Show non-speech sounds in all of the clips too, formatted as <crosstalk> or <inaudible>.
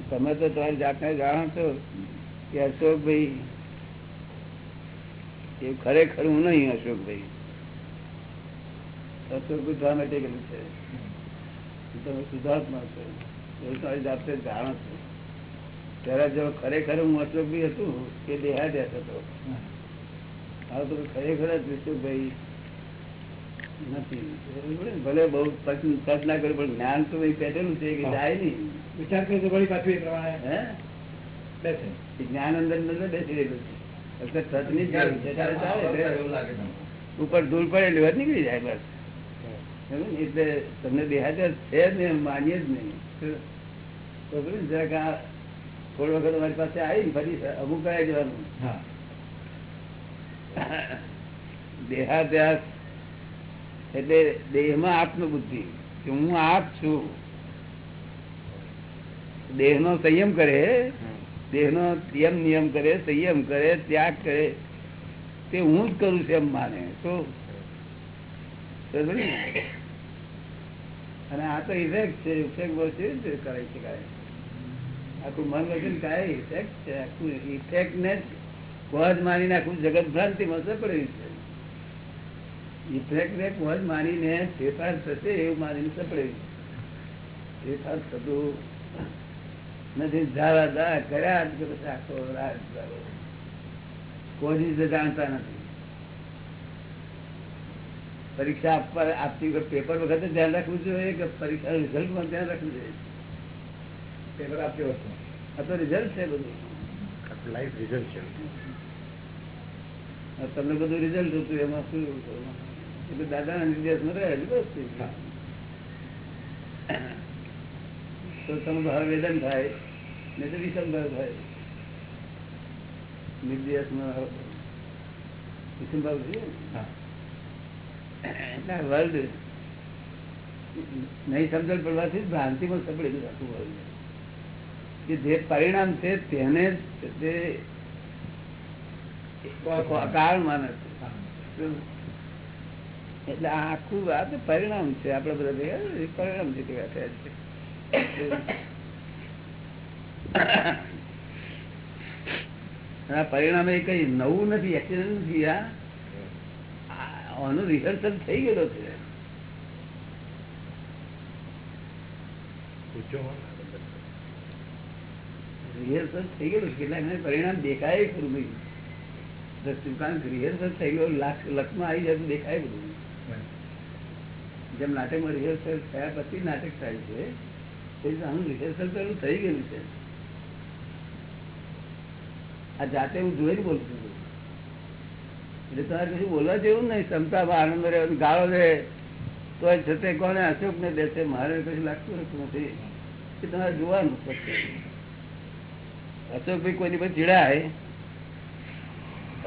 તમે તો તમારી જાતને જાણો છો કે અશોકભાઈ, એ ખરેખર હું નહીં અશોકભાઈ. અશોકભાઈ ડ્રામેટિકલ છે. તમે સુધાર્થમાં છો. એવું તમારી જાતે જાણો છો. ત્યારે જો ખરેખર હું અશોકભાઈ હતું કે દેહાદ્યાસ હતો. હા તો ખરેખર જ વિશુભાઈ નથી. ભલે બહુ તક ના કર્યું પણ જ્ઞાન તો પેટેલું છે કે જાય નહીં. વિચાર કરે વળી પાછું એ પ્રમાણે હે? બેસે. જ્ઞાન અંદર અંદર બેસી રહેલું છે. એટલે તકની જ જરૂર છે ત્યારે ચાલે ઉપર ધૂળ પડેલી વાત નીકળી જાય બસ. ને? એટલે તમને દેહાદ્યાસ છે જ નહીં માનીએ જ નહીં. જરાક આ થોડી વખત અમારી પાસે આવી ફરી અમુક કરાવી દેવાનું હા. દેહાદ્યાસ એટલે દેહમાં આત્મબુદ્ધિ, કે હું આપ છું. દેહનો સંયમ કરે, દેહનો નિયમ નિયમ કરે, સંયમ કરે, ત્યાગ કરે, તે હું જ કરું છું એમ માને. તો અને આ તો ઇફેક્ટ છે ઇફેક્ટ બહુ રીતે કરાવી શકાય આખું મન વચન કાંઈ ઇફેક્ટ છે, આખું ઇફેક્ટ ને કોજ માની આખું જગત ભ્રાંતિમાં સપડ્યું છે. ઇફેક્ટ ને કોજ માનીને ફેરફાર થશે એવું માનીને સપડ્યું ફેરફાર થતું નથી. ધારા ધા કર્યા કે પછી આખો દાડો. કોઈ જાણતા નથી. પરીક્ષા આપવા આપતી વખત પેપર વખતે ધ્યાન રાખવું જોઈએ કે પરીક્ષા રિઝલ્ટમાં ધ્યાન રાખવું જોઈએ? પેપર આપતી વખતે. આ તો રિઝલ્ટ છે બધું. લાઈફ રિઝલ્ટ છે. તમને બધું રિઝલ્ટ હતું એમાં શું એટલે દાદાના નિર્દેશમાં રહેલું બસ. તો તમે ભાવ વેદન થાય ને તો વિષમભાવ થાય. નિર્દેશમાં વિષમભાવ હા. એટલે વર્લ્ડ નહીં સમજણ પડવાથી ભ્રાંતિ ભ્રાંતિમાં સપડેલું આખું વર્લ્ડ કે જે પરિણામ છે તેને જ તે કારણ માને છે? એટલે આ આખું આ તો પરિણામ છે આપડે બધા ભેગા પરિણામ છે ભેગા થયા છે. આ પરિણામ એ કઈ નવું નથી એક્સિડન્ટ નથી આનું રિહર્સલ થઈ ગયેલો છે. રિહર્સલ થઈ ગયેલું કેટલાક પરિણામ દેખાય ખરું ભાઈ દસ રિહર્સલ થઈ ગયો લાખ લખમાં આવી જાય દેખાય બધું. જેમ નાટકમાં રિહર્સલ થયા પછી નાટક થાય છે રિહર્સલ પેલું થઈ ગયું છે. આ જાતે હું જોઈને બોલું છું. એટલે તમારે કશું બોલવા જેવું નહીં ક્ષમતામાં આનંદ રહે ગાળો રહે, તો છતાં કોને અશોક ને દેશે મારે કશું લાગતું નથી. એ તમારે જોવાનું અશોકભાઈ કોઈની પર ચીડાય,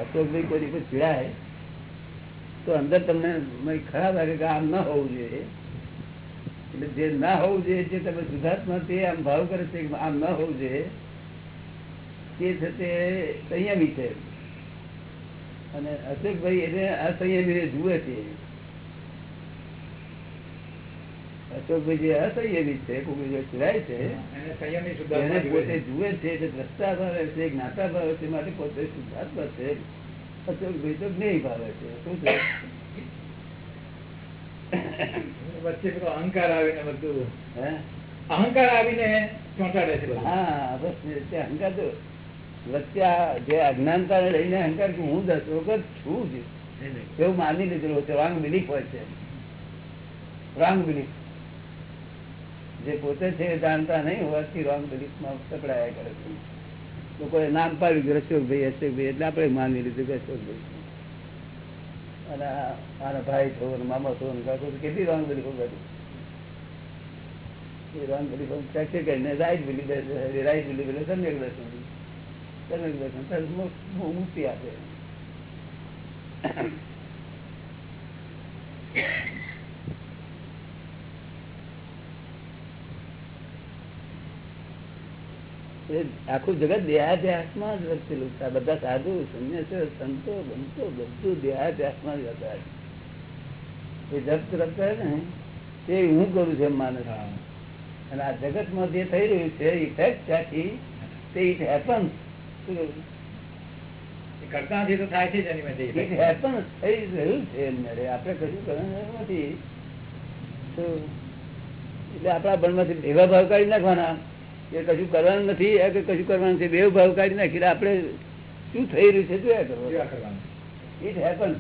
અશોકભાઈ કોઈની પર ચીડાય તો અંદર તમને ખરાબ લાગે કે આમ ન હોવું જોઈએ. એટલે જે ના હોવું જોઈએ જે તમે સુધાર્થમાં તે આમ ભાવ કરે છે આમ ન હોવું જોઈએ તે છે તે સંયમી છે. અને અશોકભાઈ એને અસંયમી જુએ છે. અશોકભાઈ જે અસંયમી છે કોઈ જો છે પોતે જુએ છે. જુએ છે એટલે દ્રષ્ટા ભાવે છે જ્ઞાતા ભાવે છે માટે પોતે શુદ્ધાત્મા છે. અશોકભાઈ તો જ્ઞેય ભાવે છે. શું છે? વચ્ચે પેલો અહંકાર આવીને બધું હે? અહંકાર આવીને ચોંટાડે છે હા બસ અહંકાર તો વચ્ચે જે અજ્ઞાનતા લઈને અહંકાર કે હું દસ વખત છું જ. એવું માની લીધેલું છે રોંગ બિલીફ હોય છે. રોંગ બિલીફ જે પોતે છે જાણતા નહીં હોવાથી રોંગ બિલીફમાં સકડાયા કરે છે. લોકોએ નામ પાડ્યું કે અશોકભાઈ અશોકભાઈ એટલે આપણે માની લીધું કે અશોકભાઈ અને મારા ભાઈ થયો મામા થયો ને કાકો કેટલી રોંગ બિલીફો કરી એ રોંગ બિલીફો ફ્રેક્ચર કરીને રાઈટ બિલીફ રાઈટ બિલીફ એટલે સમ્યક દર્શન સમ્યક દર્શન મુક્તિ આપે. આખું જગત દેહાધ્યાસમાં જ વસેલું છે બધા સાધુ સંન્યાસો સંતો બંતો બધું દેહાધ્યાસમાં જ હતા એ જપ તરફ ને તે હું કરું છું એમ માને અને આ જગતમાં જે થઈ રહ્યું છે ઇફેક્ટ ત્યાંથી તે ઇટ હેપન્સ કરતા નથી તો થાય છે જ એની ઇટ હેપન્સ થઈ રહ્યું છે આપણે કશું કરવાનું નથી. એટલે આપણા મનમાંથી એવા ભાવ કાઢી નાખવાના. કે કશું કરવાનું નથી કે કશું કરવાનું છે બે ભાવ કાઢી નાખી આપણે શું થઈ રહ્યું છે જોયા કરો જોયા કરવાનું. ઇટ હેપન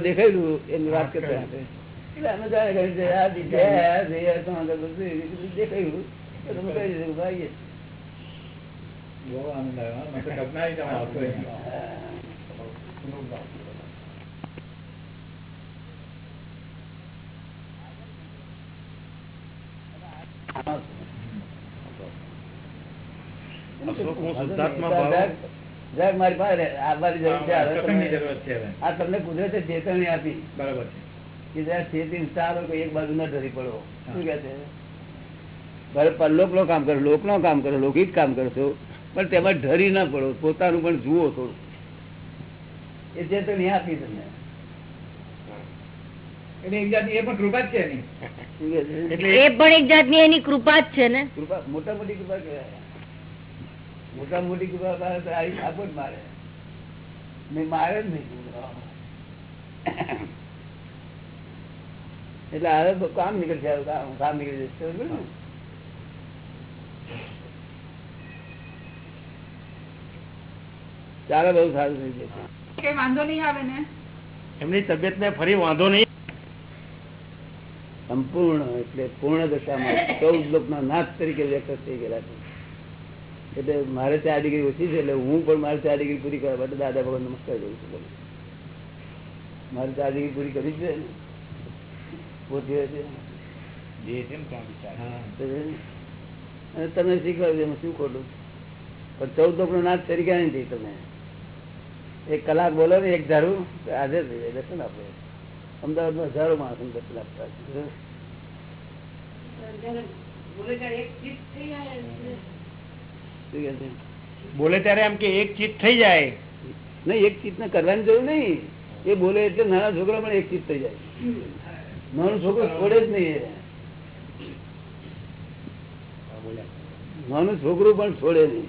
દેખાયેલું એની વાત કરતા એટલે અમે જાણે છે, આ દેખાયું. તમે કહી દીધું, ભાઈ. બહુ આનંદ આવ્યો હા. મેં તો કલ્પના ય તમે આવશો અહીંયા. અશોક, હું શુદ્ધાત્મા ભાવ- જરાક- જરાક મારી પાસે આવવાની જરૂર છે. હવે સત્સંગની તમે- જરૂરત છે હવે. આ તમને કુદરતે ચેતવણી આપી. બરાબર છે. કે ચેતી ચાલો કે એક બાજુ ન ધરી પડો. શું કે છે? ભલે પરલોક નો કામ કરો લોક નો કામ કરો લૌકિક કામ કરશો પણ તેમાં ઢરી ના પડો. પોતાનું પણ જુઓ થોડું. એ ચેતવણી આપી તમને. એટલે એક જાતની એ પણ કૃપા જ છે એની. શું કહે છે? એટલે એ પણ એક જાતની એની કૃપા જ છે ને. કૃપા મોટા મોટી કૃપા કહેવાય. મોટા મોટી કૃપા કરે તો આવી છાપો જ મારે. મેં મારે જ નહીં એટલે હવે કામ નીકળશે કામ કામ નીકળી જશે ચાલે? બહુ સારું થઈ જશે કઈ વાંધો નહીં આવે ને. એમની તબિયત ને ફરી વાંધો નહીં. સંપૂર્ણ એટલે પૂર્ણ દશામાં ચૌદ લોકના નાથ તરીકે વ્યક્ત થઈ ગયેલા છે. એટલે મારે ચાર ડિગ્રી ઓછી છે એટલે હું પણ મારે ચાર ડિગ્રી પૂરી કરવા માટે દાદા ભગવાન નમસ્કાર કરું છું. મારે ચાર ડિગ્રી પૂરી કરી છે ને. પોતી છે. ને તમે શીખવાડ્યું એમાં શું ખોટું? પણ ચૌદ લોકનો નાથ તરીકે નથી તમે. એક કલાક બોલો ને એક ધારું હાજર થઈ જાય દર્શન આપે. અમદાવાદમાં હજારો માણસો લાગતા છે. છે. બોલે ત્યારે એમ કે એક ચીજ થઈ જાય. નહીં એક ચીજ કરવાની જરૂર નહીં. એ બોલે એટલે નાના છોકરા પણ એક ચીજ થઈ જાય. નાનું છોકરો છોડે જ નહીં નાનું છોકરું પણ છોડે નહીં.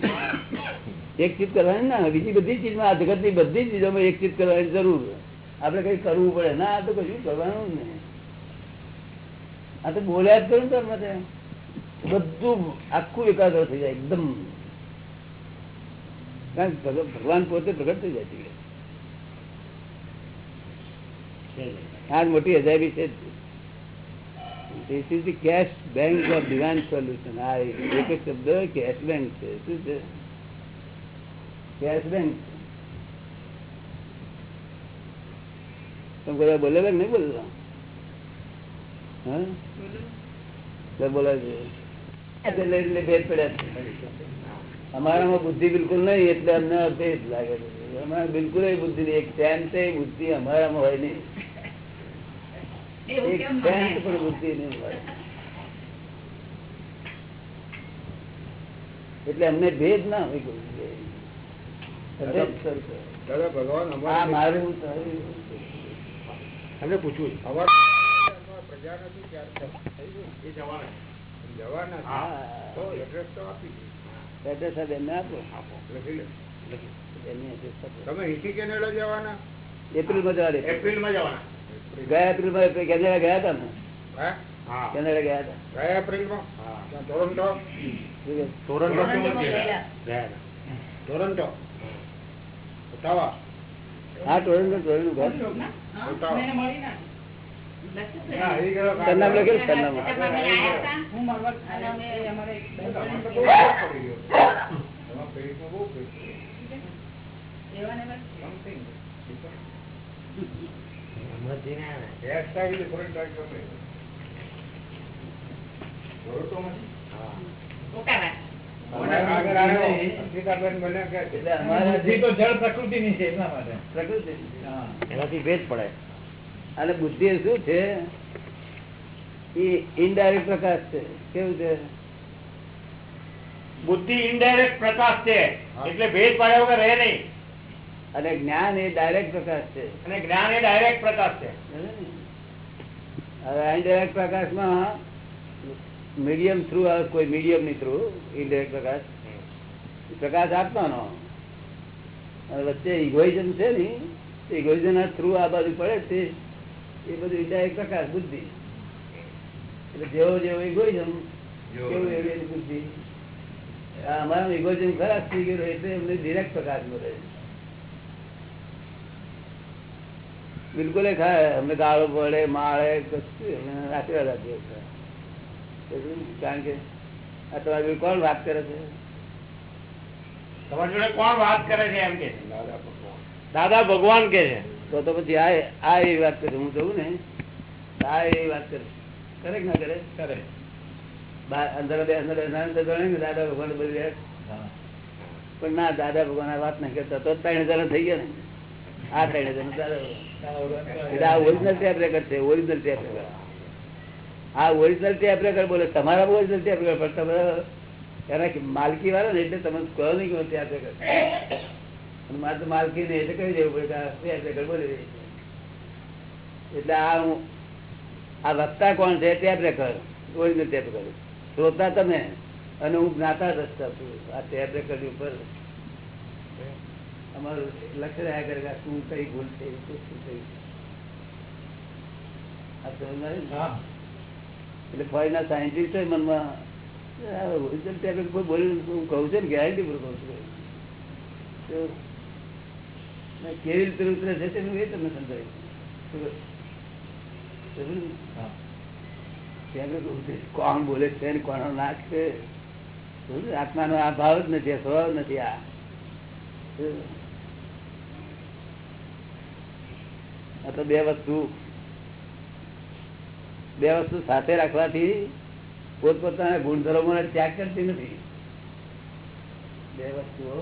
એક ચીજ કરવાની ના બીજી બધી ચીજમાં આ જગતની બધી ચીજોમાં એક ચીજ કરવાની જરૂર. આપણે કઈ કરવું પડે? ના, આ તો કશું કરવાનું આ તો બોલ્યા જ કરું તાર માટે બધું આખું એકાગ્ર થઈ જાય, એકદમ. ભગવાન પોતે પ્રગટ થઈ જાય છે આ મોટી અજાયબી છે This is the cash bank of divine solution. આ એક શબ્દ કેશ બેંક છે. શું છે? કેશ બેંક તમે બધા બોલે કે નહીં હા? ભેદ પડ્યા અમારામાં બુદ્ધિ બિલકુલ નહીં એટલે અમને ભેદ લાગે છે. અમારે બિલકુલ બુદ્ધિ નહીં. એક સેન્ટ એ બુદ્ધિ અમારામાં હોય નહીં. એક સેન્ટ પણ બુદ્ધિ નહીં હોય. એટલે અમને ભેદ ના હોય કોઈ દાદા ભગવાન મારું એમને પૂછવું અમારા પ્રજા નથી ત્યારે એ જવાના જવાના. તો એડ્રેસ તો આપી. એડ્રેસ સાહેબ એમને આપો. લખી લે. તમે કેનેડા જવાના? એપ્રિલમાં જવા દે. એપ્રિલમાં જવાના. ગયા એપ્રિલમાં કેનેડા ગયા હતા ને હા? હા. કેનેડા ગયા હતા ગયા એપ્રિલમાં? ટોરન્ટો ટોરન્ટો ગયા? ટોરન્ટો ઓટાવા હા ટોરન્ટો ટોરન્ટો ઘર ઉતાવો. મને મળી ના ના, એ ગયેલો સરનામું લખેલું સરનામું હું. મળવા અને બુદ્ધિ શું છે? એ ઇનડાયરેક્ટ પ્રકાશ છે. કેવું છે? બુદ્ધિ ઇનડાયરેક્ટ પ્રકાશ છે. એટલે ભેદ પાડ્યા વગર રહે નહીં. અને જ્ઞાન એ ડાયરેક્ટ પ્રકાશ છે. અને જ્ઞાન એ ડાયરેક્ટ પ્રકાશ છે. હવે ઇનડાયરેક્ટ પ્રકાશમાં મીડિયમ થ્રુ કોઈ મીડિયમની થ્રુ ઇન્ડિરેક્ટ પ્રકાશ. પ્રકાશ આપવાનો. અને વચ્ચે ઇગોઇઝમ છે ને ઇગોઇઝમ ના થ્રુ આ બાજુ પડે છે. એ બધું ઇનડાયરેક્ટ પ્રકાશ બુદ્ધિ. એટલે જેવો જેવો ઇગોઇઝમ કેવું એવી. બુદ્ધિ. અમારા ઇગોઇઝમ ખરાબ થઈ ગયેલો એટલે એમને ડિરેક્ટ પ્રકાશ મળે બિલકુલ એ ખાય અમને ગાળો પડે માળે કશું આશીર્વાદ. સમજ્યું? કારણ કે આ તમારી જોડે કોણ વાત કરે છે? તમારી જોડે કોણ વાત કરે છે એમ કે દાદા ભગવાન. કે છે. તો તો પછી આ આ એ વાત કરે હું જોઉં ને આ એ વાત કરે કરે કે ના કરે? કરે. બહાર અંદર બે અંદર અંદર ગણે ને દાદા ભગવાન બધી. પણ ના દાદા ભગવાન આ વાત નહીં કરતા. તો ત્રણ હજાર થઈ ગયા ને. આ ત્રણ હજાર Dada Bhagwan. Original tape record છે ઓરિજિનલ ટેપ રેકર્ડ આ ઓરિજિનલ ટેપ રેકર્ડ બોલે, તમારા ઓરિજિનલ ટેપ રેકર્ડ પણ તમે એના માલકી વાળા ને એટલે તમે કહો નહીં કે ટેપ રેકર્ડ મારે તો માલકી ને એટલે કહી દેવું પડે ટેપ રેકર્ડ બોલી એટલે આ હું, આ વક્તા કોણ છે tape record original tape record શ્રોતા તમે, અને હું જ્ઞાતા રસ્તા છું. આ ટેપ રેકર્ડ ઉપર અમારું લક્ષ્ય રહ્યા કરે શું કઈ ભૂલ થઈ, શું થઈ. આ સમજ હા. એટલે ફોરેનના સાયન્ટિસ્ટ મનમાં આ કોઈ બોલ્યું હું કહું છું ને ગેરંટી પૂર્વક કહું છું. કેવી રીતે ઉતરે છે તેનું એ તમને સમજાય કોણ બોલે છે ને કોનો નાક છે? આત્માનો આ ભાવ જ નથી આ સ્વભાવ નથી આ. આ તો બે વસ્તુ બે વસ્તુ સાથે રાખવાથી પોતપોતાના ગુણધર્મો ત્યાગ કરતી નથી. બે વસ્તુઓ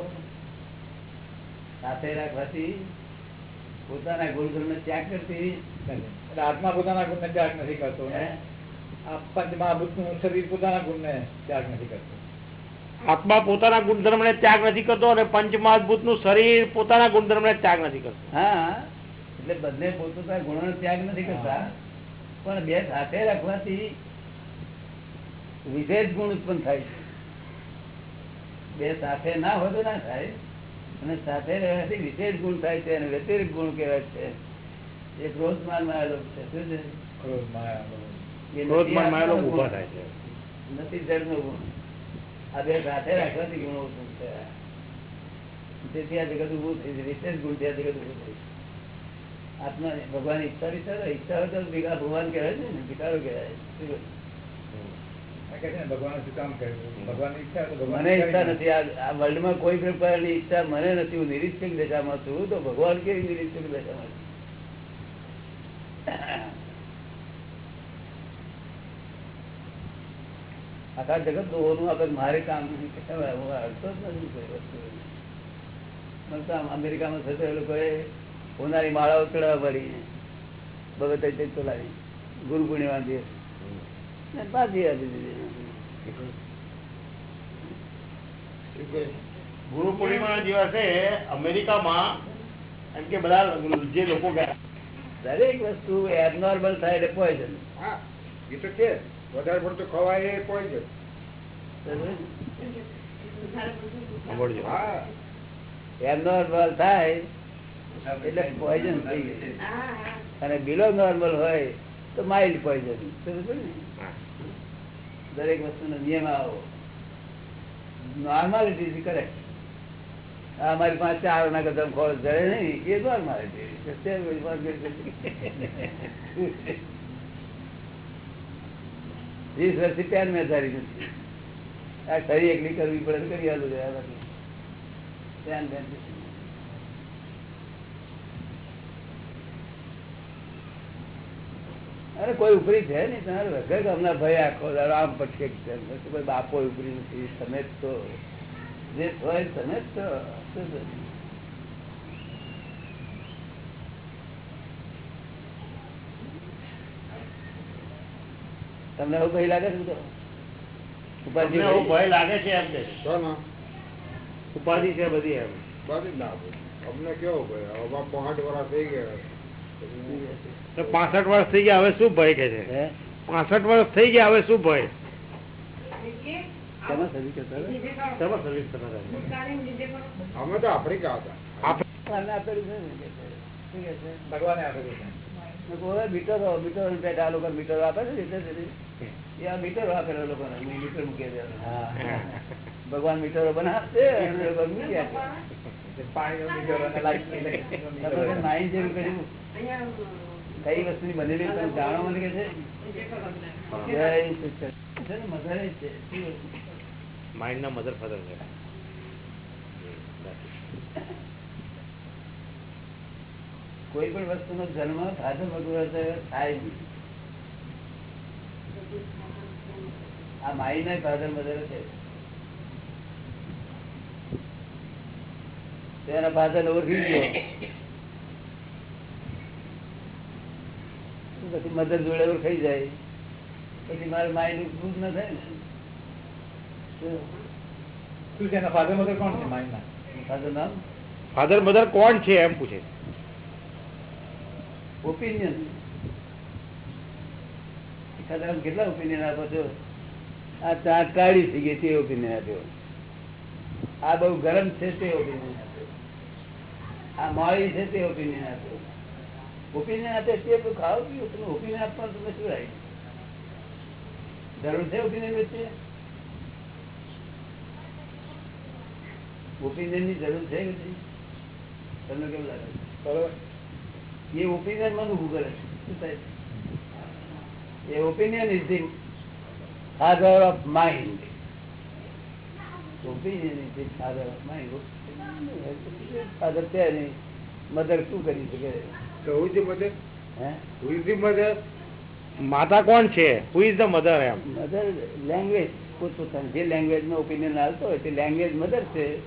સાથે રાખવાથી પોતાના ગુણધર્મ ત્યાગ કરતી આત્મા પોતાના ગુણને ત્યાગ નથી કરતો? શરીર પોતાના ગુણને ત્યાગ નથી કરતું. આત્મા પોતાના ગુણધર્મ ને ત્યાગ નથી કરતો અને પંચમહાભૂતનું શરીર પોતાના ગુણધર્મ ને ત્યાગ નથી કરતો. હા એટલે બંને પોતપોતાના ગુણોનો ત્યાગ નથી કરતા. પણ બે સાથે રાખવાથી વિશેષ ગુણ ઉત્પન્ન થાય છે. બે સાથે ના હોય તો ના થાય અને સાથે રહેવાથી વિશેષ ગુણ થાય છે અને વ્યતિરિક ગુણ કહેવાય છે. એ ક્રોધમાન માલ આવેલો છે. શું છે? નથી જળ ઊભા ગુણ. થાય છે. નથી જળનો ગુણ. આ બે સાથે રાખવાથી ગુણો ઉત્પન્ન થયા. તેથી આ જગત ઉભું થઈ છે વિશેષ ગુણથી આ જગત ઉભું થઈ છે. આત્મા ભગવાન ઈચ્છા વિચારો ઈચ્છા હોય તો ભીખા ભગવાન કહેવાય છે ને ભિખારો કહેવાય મને ઈચ્છા નથી. આ આ વર્લ્ડમાં કોઈ પ્રકારની ઈચ્છા મને નથી. હું નિરીક્ષક દશામાં છું તો ભગવાન કેવી નિરીક્ષક દશામાં આખા જગતનું આગળ મારે કામ નથી. હું અડતો જ નથી કોઈ વસ્તુ. અમેરિકામાં થતો એ લોકોએ હોનારી માળાઓ ચડાવવા પડી. બગત ચલાવી. ગુરુ પૂર્ણિમા દિવસ પાછી ગુરુ પૂર્ણિમા દિવસે અમેરિકામાં એમ કે બધા જે લોકો ગયા. દરેક વસ્તુ એબનોર્મલ થાય એટલે પોઈઝન હા એ તો છે વધારે પડતું ખવાય એ પોઈઝન હા. એબનોર્મલ થાય. એટલે પોઈઝન થઈ ગયું. અને બિલો નોર્મલ હોય તો માઇલ્ડ પોઈઝન દરેક વસ્તુનો નિયમ આવો. નોર્માલિટી ઇઝ કરેક્ટ અમારી પાસે ચાર ના કદમ ખોળ જડે નહીં એ નોર્માલિટી વીસ વર્ષથી પેન મેં ધારી નથી. આ ખરી એકલી કરવી પડે કરી આલું રહ્યા પેન પેન અરે કોઈ ઉપરી છે ને તમારે વગર હમણાં ભાઈ આખો દાડો આમ પટકે છે. બાપો ઉપરી નથી તમે જ તો જે હોય તમે જ તો. તમને એવું ભય લાગે છે તો? ઉપાધિ ભય? લાગે છે એમ કે. ઉપાધિ છે બધી એમ. બધી ના. અમને કેવો ભાઈ હવે પાંચ વર્ષ થઈ ગયા. તો પાસઠ વર્ષ થઈ ગયા હવે શું ભય કે છે? પાસઠ વર્ષ થઈ ગયા હવે શું ભય? અમે તો આફ્રિકા હતા. આપેલું છે? ભગવાને આપેલું મીટરો મીટરો આ લોકો મીટરો આપે છે મીટરો આપેલા લોકોને મીટર મૂકી ભગવાન મીટરો બનાવશે મૂકી આપે. તે વસ્તુ કઈ વસ્તુની બનેલી તમે જાણો મને કે છે? જય સચ્ચિદાનંદ. છે ને, મધર છે. માઇન્ડ ના મધર ફાધર છે. કોઈ પણ વસ્તુનો જન્મ ફાધર ભગવાન થાય આ માઇન્ડ ના ફાધર મધર છે. તેના ફાધર ઓળખી ગયો. પછી મધર જોડે ઓળખાઈ જાય. પછી મારે નું દૂધ ના થાય ને. એના ફાધર મધર કોણ છે માઇન્ડના ફાધર નામ? ફાધર મધર કોણ છે એમ પૂછે. ઓપિનિયન આમ કેટલા ઓપિનિયન આપો છો? આ ચા કાળી થઈ ગઈ તે ઓપિનિયન આપ્યો. આ બહુ ગરમ છે તે ઓપિનિયન આ છે તે ઓપિનિયન આપે ઓપિનિયન આપે તે ખાવ પીવું તમે ઓપિનિયન આપવાનું તમે શું રાય જરૂર છે ઓપિનિયન વચ્ચે ઓપિનિયનની જરૂર છે નથી? તમને કેવું લાગે? બરોબર એ ઓપિનિયનમાં ઉભું કરે છે. શું થાય એ opinion is the father of mind father છે નહીં મધર શું કરી શકે? તો હું ધી મધર હે? હું ધી મધર માતા કોણ છે? હુ ઇઝ ધ મધર એમ? મધર લેંગ્વેજ પોતપોતાની. જે લેંગ્વેજમાં ઓપિનિયન આવતો હોય તે લેંગ્વેજ મધર છે.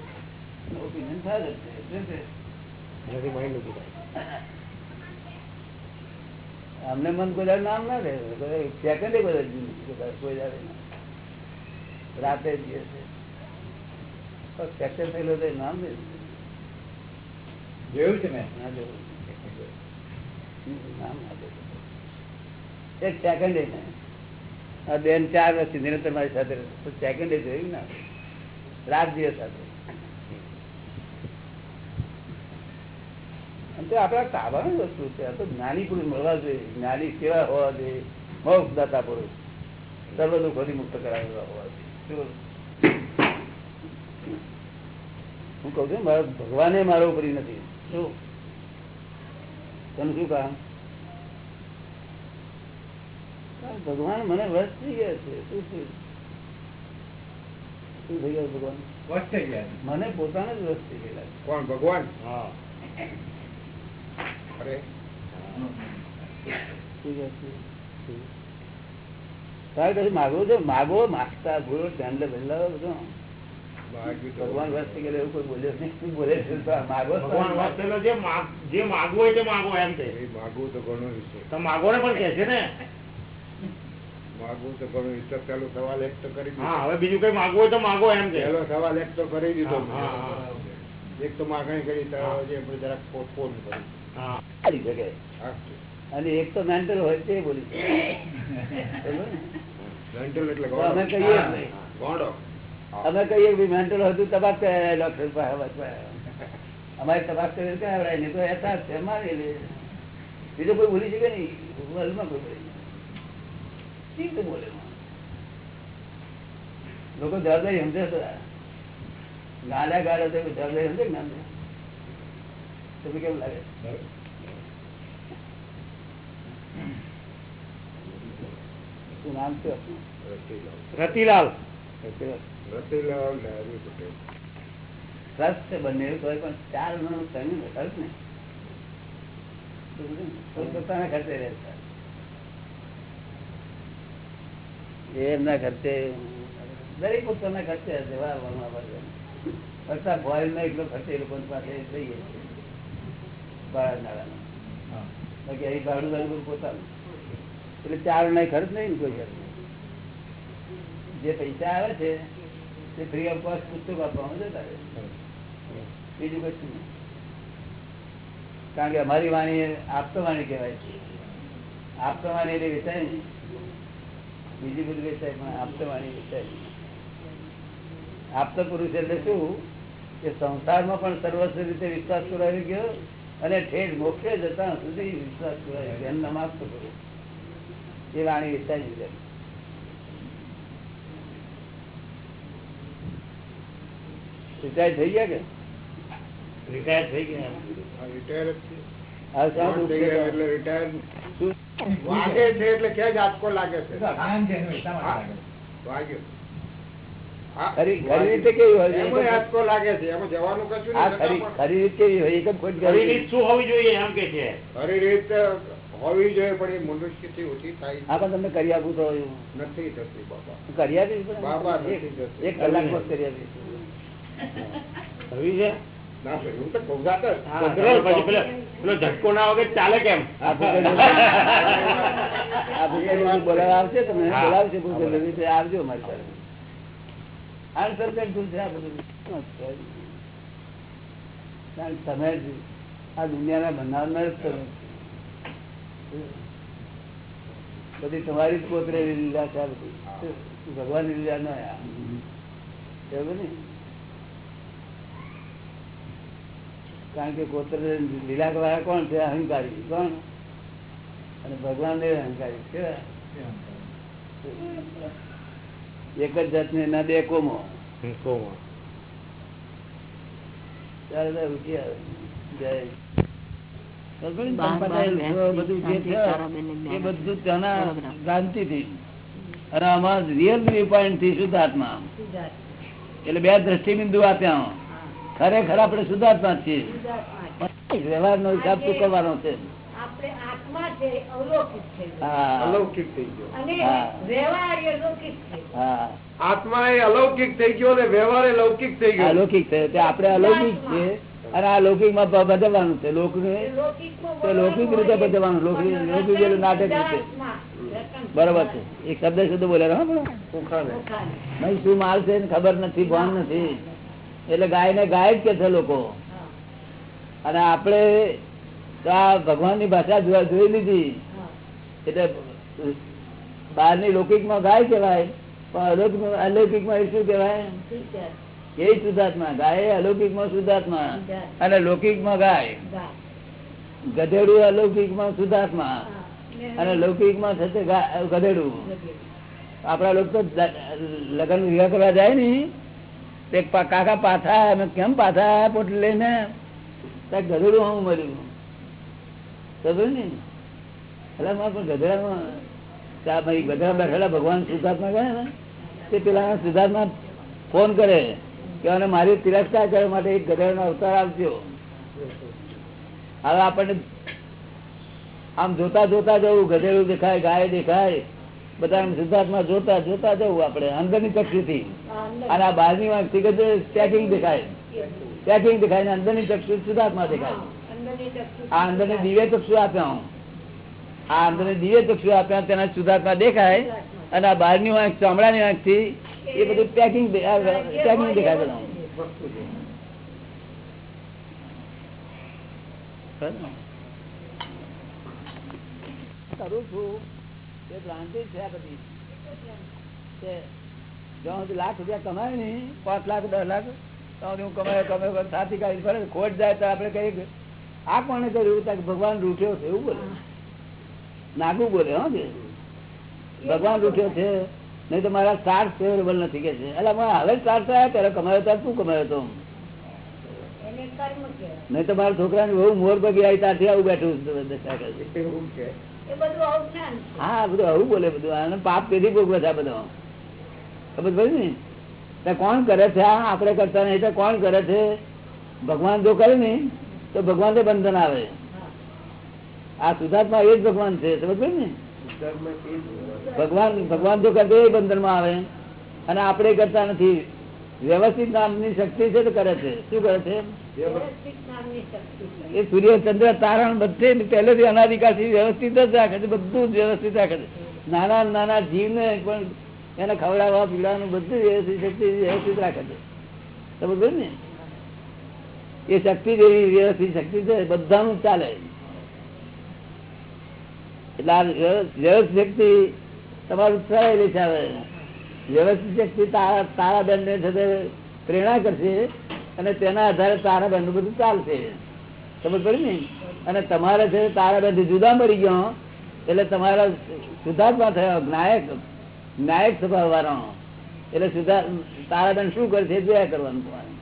ઓપિનિયન ફાધર છે. છે. માઇન્ડ થાય. અમને મન કોઈ નામ ના રહે સેકન્ડે બધા કોઈ રાતે જ દિવસે ફ્રેક્ચર થયેલો તો નામ દે જોયું છે મેં ના જોયું. નામ ના જોયું. એક સેકન્ડ ને આ બેન ચાર વર્ષથી નિરંતર મારી સાથે સેકન્ડે જોયું ને રાત દિવસ સાથે. તો આપડા તાબાની વસ્તુ છે. આ તો જ્ઞાની પુરુષ મળવા જોઈએ. જ્ઞાની કેવા હોવા જોઈએ. મોક્ષ દાતા પુરુષ. સર્વ દુઃખોથી મુક્ત કરાવેલા હોવા જોઈએ. શું બોલું? હું કઉ છું મારા ભગવાને મારા ઉપર નથી. શું તને શું કામ ભગવાન મને વશ થઈ ગયા છે. શું શું થઈ ગયા ભગવાન? વસ થઈ ગયા મને પોતાને જ વશ થઈ ગયેલા છે. કોણ ભગવાન? હા. અરે? તારે કશું માગવું છે? માગો માગતા ભૂલો ધ્યાન બદલાવો બધું. ભગવાન વસ્ત ગયેલો એવું કોઈ બોલ્યો નહીં. બોલે છે? માગો ભગવાન વસ્તેલો જે જે માગવું હોય તે માગો એમ તે. માગવું તો ઘણું વિશે. તો માગો ને પણ કે છે ને. માગવું તો ઘણું છે પેલો સવાલ એક તો કરી દીધો. હા હવે બીજું કઈ માગવું હોય તો માગો એમ કે. પેલો સવાલ એક તો કરી દીધો. હા, હા, હા. એક તો માગણી કરી તો જે આપણે જરાક પોસ્ટપોન કરી. હા. ચાલી શકે અને એક તો મેન્ટલ હોય તે બોલી? મેન્ટલ એટલે અમે કહીએ. અમે કહીએ કે મેન્ટલ હતું તપાસ કરે ડોક્ટર પાસે બસ. અમારી તપાસ કરી ક્યાં આવડાય નહીં તો એહસાસ છે મારી લે બીજો કોઈ બોલી શકે નહીં વર્લ્ડમાં કોઈ બોલી નહીં. ઠીક છે બોલે લોકો જવાબદારી સમજે તો ગાડા ગાડા તો જવાબદારી સમજે કે ના સમજે? તમને કેવું લાગે શું નામ છે આપનું? રતિલાલ. રસ છે બંને તોય પણ ચાર નો સંગ ખર્ચ ને. પોતાના ખર્ચે રહેતા એમના ખર્ચે દરેક પોતાના ખર્ચે હશે વાર વારમાં બધે કરતા ફોરેનમાં એટલો ખર્ચે એ લોકો પાસે જઈએ છે ભાડા નાળાનો. બાકી અહીં ભાડું ભાડું પોતાનું. એટલે ચાર ના ખર્ચ નહીં ને કોઈ ખર્ચ. જે પૈસા આવે છે, તે ફ્રી ઓફ કોસ્ટ પુસ્તક આપવામાં જતા રહે બીજું કશું નહીં. કારણ કે અમારી વાણી આપતો વાણી કહેવાય છે. આપતો વાણી એટલે વેચાય બીજી બધું વેચાય, પણ આપતો વાણી વેચાય આપતો પુરુષ એટલે શું? કે સંસારમાં પણ સર્વસ્વ રીતે વિશ્વાસ કરાવી ગયો અને ઠેઠ મોક્ષે જતા સુધી વિશ્વાસ કરાવી ગયો. એમ નામ આપતો એ વાણી વેચાય નહીં. રિટાયર થઈ ગયા કે? રિટાયર થઈ ગયા. રિટાયર. હવે જોઈએ એમ કે છે? પણ એ મનુષ્ય હોવી જોઈએ પણ એ મનુષ્યથી ઓછી થાય આ પણ તમને કરી આપું તો નથી થતી બાબા કરી આપીશ પણ બાબા એક- કલાક કરી આપીશ. કરવી છે? ના વગર ચાલે કેમ? <laughs> આવશે તમે બોલાવશે ભૂપેન્દ્રજી આવજો અમારી પાસે આન્સર છે આ બધું તમે આ દુનિયાના બનાવનાર જ તમે બધી તમારી જ પોતરે લીલા છે. ભગવાન લીલા ના એવું ને? કારણ કે ગોત્ર લીલા વાળા કોણ છે? અહંકારી. કોણ? અને ભગવાન એ અહંકારી છે. એક જ જાતની એના બે કોમો. કોમો. તો ઉઠી આવે. જય. બધું જે બધું ત્યાંના ભ્રાંતિથી. અને આમાં રિયલ વ્યૂ પોઈન્ટથી શુદ્ધાત્મા એટલે બે દ્રષ્ટિબિંદુ આપ્યા ખરેખર આપણે શુદ્ધાત્મા છીએ. વ્યવહાર નો હિસાબ ચૂકવવાનો છે? આપણે અલૌકિક છે. અને હા. વ્યવહાર એ લૌકિક છે. હા. આત્મા એ અલૌકિક થઈ ગયો અને વ્યવહાર એ લૌકિક થઈ ગયો. અલૌકિક છે. તે આપણે અલૌકિક છે અને આ લૌકિકમાં બદલવાનું છે. લોક એ લૌકિકમાં તે લૌકિક રીતે બદલવાનું. લૌકિક નાટક રીતે બરોબર છે. એક શબ્દ શબ્દ બોલે શું માલ છે એને ખબર નથી ભાન નથી. એટલે ગાય ને ગાય જ કે છે લોકો. અને આપણે તો આ ભગવાનની ભાષા જોઈ લીધી. એટલે એટલે બહારની લૌકિકમાં ગાય કેવાય પણ અલૌકિકમાં શું કેવાય એ શુદ્ધાત્મા. ગાય અલૌકિકમાં શુદ્ધાત્મા. અને લૌકિકમાં ગાય. ગધેડું અલૌકિકમાં શુદ્ધાત્મા અને લૌકિકમાં થશે ગધેડું. આપડા લોકો તો લગ્ન વિવાહ કરવા જાય ને. કાકા પાછા અમે કેમ આયા પોટલી લઈને? ગધેડું હું મળ્યું ખબર ને એટલે મારે પણ ગધેડામાં ત્યાં બેઠેલા ભગવાન શુદ્ધાત્મા ગયા ને? તે પેલા શુદ્ધાત્મા ફોન કરે કે અને મારી તિરસ્કાર કરવા માટે એક ગધેડાનો અવતાર આપજો હવે આપણને આમ જોતા જોતા જવું ગધેડું દેખાય, ગાય દેખાય. બધા સિદ્ધાર્થમાં જોતા જોતા જવું આપણે અંદરની ચક્ષુથી અને આ બહારની વાંકથી ગધે પેકિંગ દેખાય? પેકિંગ દેખાય? ને અંદરની ચક્ષુ સિદ્ધાર્થમાં દેખાય. આ અંદરની દિવ્ય ચક્ષુ આપ્યા. આ અંદરની દિવ્ય ચક્ષુ આપ્યા તેના શુદ્ધાત્મા દેખાય. અને આ બહારની વાંક ચામડાની વાંકથી એ બધું પેકિંગ પેકિંગ દેખાય બધા કરું છું. એ ભ્રાંતિ છે બધી. જ્યાં સુધી લાખ રૂપિયા કમાય નહીં પાંચ લાખ દસ લાખ ત્યાં હું કમાયો કમાયો સાથી કાઢી ફરે ખોટ જાય તો આપણે કઈ આ કોને કર્યું? ત્યાં ભગવાન રૂઠ્યો છે એવું બોલે. નાગું બોલે હા કે? ભગવાન રૂઠ્યો છે નહીં તો મારા સ્ટાર ફેવરેબલ નથી કે છે. એટલે મારા હવે સ્ટાર થયા ત્યારે કમાયો ત્યારે શું કમાયો તો? એને કર્મ કહેવાય. નહીં તો મારા છોકરાની બહુ મોર પગી આવી ત્યાંથી આવું બેઠું હા બધું આવું બોલે બધું. આને પાપ પેઢી ભોગવે છે બધો. ખબર પડી ને? કોણ કરે છે? આ આપણે કરતા નહીં તો કોણ કરે છે? ભગવાન જો કરે ને તો ભગવાન ને બંધન આવે. આ સુધાર્થમાં એ જ ભગવાન છે સમજ પડી ને. ભગવાન. ભગવાન જો કરે એ બંધનમાં આવે. અને આપણે કરતા નથી. વ્યવસ્થિત નામની શક્તિ છે કરે છે. શું કરે છે. એ સૂર્ય ચંદ્ર તારણ બધે પહેલેથી અનાધિકારથી વ્યવસ્થિત જ રાખે છે બધું જ વ્યવસ્થિત રાખે છે. નાના નાના જીવને પણ એને ખવડાવવા પીવડાવવાનું બધું વ્યવસ્થિત શક્તિ વ્યવસ્થિત રાખે છે. પડી ને? એ શક્તિ જેવી વ્યવસ્થિત શક્તિ છે બધાનું ચાલે. એટલે આ વ્યવ- વ્યવસ્થિત શક્તિ તમારું છે હવે વ્યવસ્થિત શક્તિ તારા તારાબેન ને છે પ્રેરણા કરશે અને તેના આધારે તારાબેનનું બધું ચાલશે. સમજ પડી ને? અને તમારે છે તારાબેનથી જુદા મરી ગયો, એટલે તમારા સુધાર્થમાં થયો નાયક નાયક સ્વભાવ વાળો એટલે સુધાર તારાબેન શું કરે છે? જોયા કરવાનું તમારે.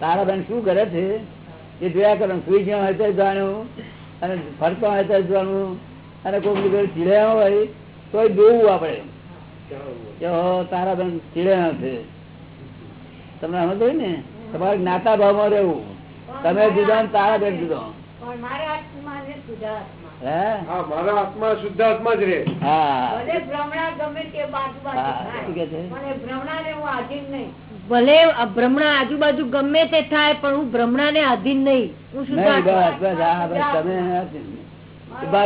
તારાબેન શું કરે છે? એ જોયા કરવાનું. સુઈ ગયા હોય તો જાણ્યું. અને ફરતા હોય તો જોવાનું અને કોઈ ચીડ્યા હોય, તોય જોવું આપણે. કે બેન ચીડે ચીડ્યા છે તમને સમજ ને? તમારે જ્ઞાતા ભાવમાં રહેવું. તમે જુદા તારા બેન જુદો. પણ મારા આત્મા ને શુદ્ધાત્મા. હે? હા મારા આત્મા શુદ્ધાત્મા જ રે હા. ભલે ભ્રમણા. શું આજુબાજુ ગમે તે થાય પણ હું ભ્રમણા ને આધીન નહીં. હું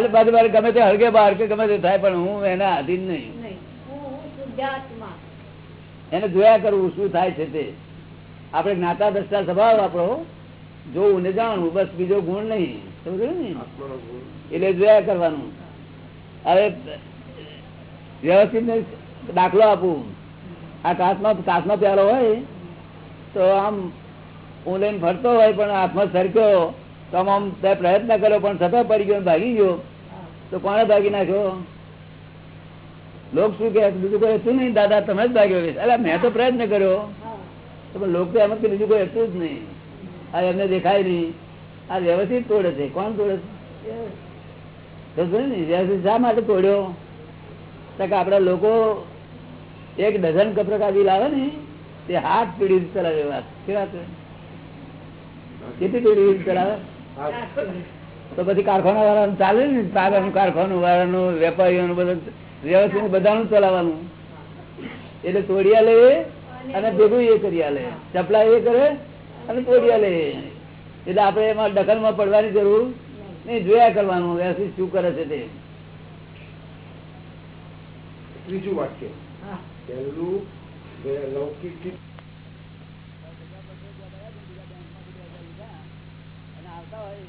બાજુ ગમે તે હળગે બહાર કે ગમે તે થાય પણ હું એના આધીન નહીં નહીં હું હું શુદ્ધાત્મા એને જોયા કરવું શું થાય છે તે. આપણે જ્ઞાતા દ્રષ્ટા સ્વભાવ આપણો જોવું ને જાણવું બસ બીજો ગુણ નહીં. સમજ્યું ને? એટલે જોયા કરવાનું. હવે વ્યવસ્થિત દાખલો આપું. આ કાચમાં કાચમાં પ્યારો હોય તો આમ હું લઈને ફરતો હોય પણ હાથમાં સરક્યો તો આમ આમ પ્રયત્ન કર્યો પણ છતાં પડી ગયો ભાગી ગયો તો કોણે ભાગી નાખ્યો? લોક શું કે બીજું કોઈ હતું નહીં? દાદા, તમે જ ભાગ્યો એટલે મેં તો પ્રયત્ન કર્યો. તો લોક તો એમ કે બીજું કોઈ હતું જ નહીં. આ એમને દેખાય નહીં. આ વ્યવસ્થિત તોડે છે. કોણ તોડે છે? વ્યવસ્થિત શા માટે તોડ્યો? કે આપડા લોકો એક ડઝન કપરકા બિલ આવે ને, તે હાથ પીડી ચલાવે વાત. કેવા કેટલી પીડી ચલાવે? તો પછી કારખાના વાળાનું ચાલે ને? કારખાનું, વાળાનું, વેપારીઓનું બધું. વ્યવસ્થિત બધાનું ચલાવવાનું. એટલે તોડિયા લે અને ભેગું એ કરી આલે. ચપલા એ કરે અને તોડિયા લે. એટલે આપણે એમાં દખલમાં પડવાની જરૂર નહીં જોયા કરવાનું. વ્યવસ્થિત શું કરે છે તે. ત્રીજું વાક્ય. પહેલું લૌકિક અને આવતા હોય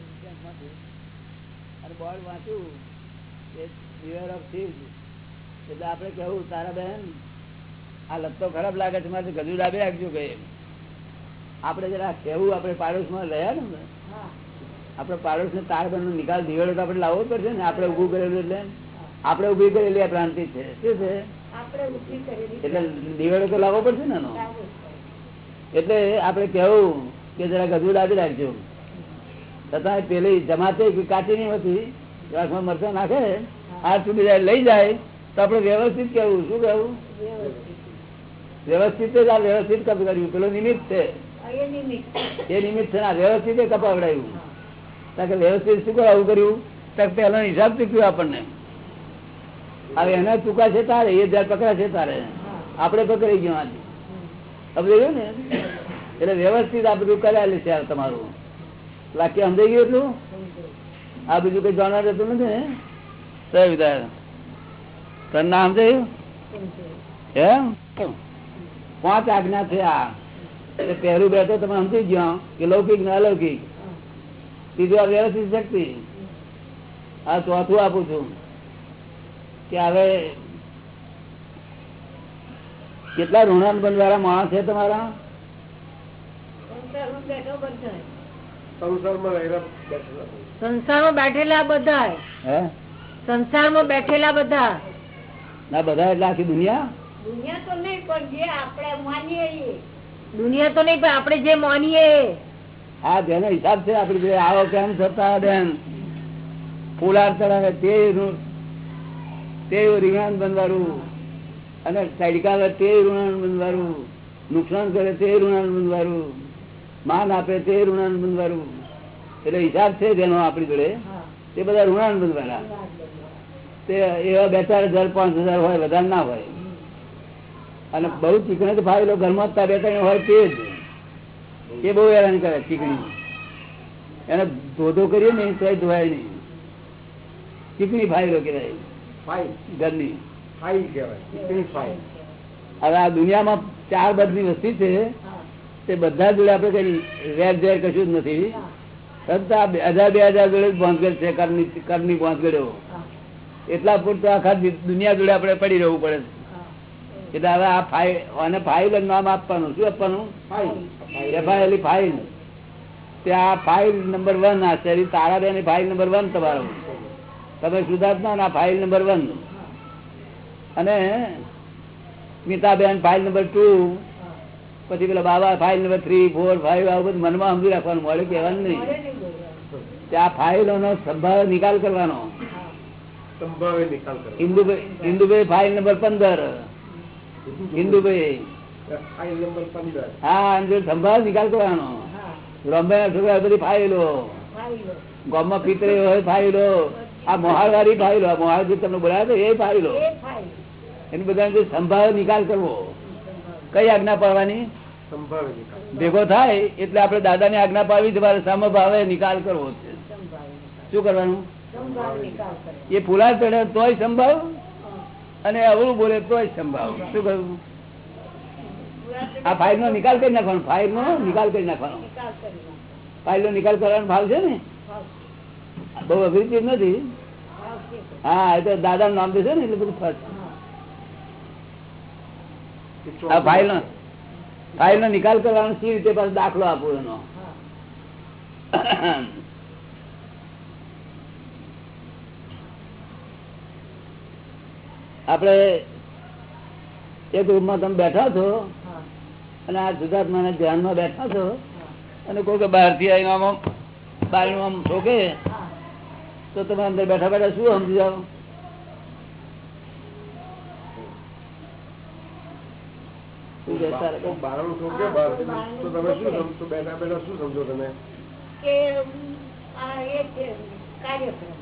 અને બોર્ડ વાંચ્યું એ ઓફ. એટલે આપણે કેવું તારા બેન આ લત્તો ખરાબ લાગે છે મારે ગજુ ડાબે રાખજો કે આપણે જરા કેવું આપણે પાડોશમાં રહ્યા ને આપણે પાડોશ ને તાર નો નિકાલ દિવેડો તો આપણે લાવવો પડશે ને આપણે ઉભું કરેલું એટલે? આપણે ઊભી કરેલી આ ભ્રાંતિ છે. શું છે? એટલે દિવેડો તો લાવવો પડશે ને એનો એટલે આપણે કેવું કે જરા ગજુ ડાબી રાખજો. છતાં પેલી જમાતે કાચી નહીં હોતી મરચા નાખે હાથ સુધી જાય લઈ જાય તો આપણે વ્યવસ્થિત કેવું? શું કેવું? વ્યવસ્થિત. જ આ વ્યવસ્થિત કપ કર્યું. પેલો નિમિત્ત છે. એ નિમિત્ત. છે. આ વ્યવસ્થિત કપાવડાયું. કારણ કે વ્યવસ્થિત શું આવું કર્યું? તો પેલો હિસાબ ચૂક્યો આપણને. હવે એના ચૂકા છે તારે એ જયારે પકડા છે તારે. આપણે પકડી ગયો આજે. સમજાઈ ગયું ને? એટલે વ્યવસ્થિત આ બધું કરાયેલું છે તમારું. વાક્ય સમજાઈ ગયું એટલું? આ બીજું કઈ જાણવા જતું નથી ને? વિધાર તને નામ સમજાયું. એમ? પાંચ આજ્ઞા છે આ પહેલું બે તો તમે સમજી ગયો. કે લૌકિક ને અલૌકિક. બીજું આ વ્યવસ્થિત શક્તિ. આ ચોથું આપું છું. કે હવે કેટલા ઋણાન વાળા માણસ છે તમારા? સંસારમાં બેઠેલા બધા. હે? સંસારમાં બેઠેલા બધા. ના બધા એટલે આખી દુનિયા? દુનિયા તો નહીં પણ જે આપણે માનીએ દુનિયા તો નહીં પણ આપણે જે માનીએ હા જેનો હિસાબ છે આપડી જોડે આવો કેમ થતા બેન ફુલાર ચડાવે તે ઋણ- તે રીંગણ બનવારું અને તડકાવે તે ઋણાન બનવાનું નુકસાન કરે તે ઋણાન બનવાનું માન આપે તે ઋણાન બનવાનું એટલે હિસાબ છે જેનો આપડી જોડે. તે બધા ઋણાન બનવાના તે એવા બે ચાર હજાર પાંચ હજાર હોય વધારે ના હોય. અને બહુ ચીકણે તો ફાવેલો ઘરમાં જ બે ત્રણ હોય તે જ. એ બહુ હેરાન કરે ચીકણી. એને ધોધો કરીએ ને તો ધોવાય નહીં. ચીકણી ફાવેલો કહેવાય. ઘરની. હવે આ દુનિયામાં ચાર બધી વસ્તી છે. તે બધા જોડે આપણે કઈ વેર ઝેર કશું જ નથી. બે હજાર બે હજાર જોડે જ બાંધગઢ છે કરની કરની બાંધગઢો એટલા પૂરતું આખા દુનિયા જોડે આપણે પડી રહેવું પડે એટલે હવે આ ફાઇલ અને ફાઇલ નામ આપવાનું. શું આપવાનું? એફઆઈએલ ફાઇલ ત્યાં ફાઇલ નંબર વન આ શરીર તારાબેન ફાઇલ નંબર વન તમારો. તમે સુધાર્થના ના ફાઇલ નંબર વન અને સ્મિતાબેન ફાઇલ નંબર ટુ પછી પેલા બાબા file number three four five આવું બધું મનમાં સમજી રાખવાનું. મળે કહેવાનું નહીં. ત્યાં ફાઇલોનો સંભાવ નિકાલ કરવાનો. સંભાવે નિકાલ કરો. ઇન્દુભાઈ ઇન્દુભાઈ ફાઇલ નંબર પંદર. ઇન્દુભાઈ. ફાઇલ નંબર પંદર. હા અંદર સંભાવ નિકાલ કરવાનો. હા. છોકરા બધી ફાઇલો ગામમાં પિતરે હોય ફાઇલો આ મોહાળવાળી ફાઇલો આ મોહાળ જે તમને બોલાવે એ ફાઇલો એને ફાઈલ. એની બધા સંભાવ નિકાલ કરવો. કઈ આજ્ઞા પાડવાની? સંભાવે ભેગો થાય એટલે આપણે દાદાની આજ્ઞા પાડવી તમારે સમભાવે નિકાલ કરવો છે. શું કરવાનું. એ ફુલાર ચડે તોય સંભાવ અને અવળું બોલે તોય સંભાવ શું કહ્યું આ ફાઇલ નો નિકાલ કરી નાખવાનો ફાઇલ નો નિકાલ કરી નાખવાનો. ફાઇલ નો નિકાલ કરવાનો ભાવ છે ને. બહુ અઘરી ચીજ નથી. હા, એ તો દાદા નામ દેશે ને, એટલે બધું ફર્સ્ટ આ ફાઇલ નો ફાઇલ નો નિકાલ કરવાનો સી રીતે દાખલો આપવો એનો આપણે એક રૂમમાં તમે બેઠા છો અને આ શુદ્ધાત્માના ધ્યાનમાં બેઠા છો અને કોઈ કે બહારથી આવીને આમ બાર બારણું આમ ઠોકે તો તમે અંદર બેઠા બેઠા શું સમજી જાઓ? તમે શું બેઠા બેઠા શું સમજો તમે? કે આ એ છે કાર્યક્રમ.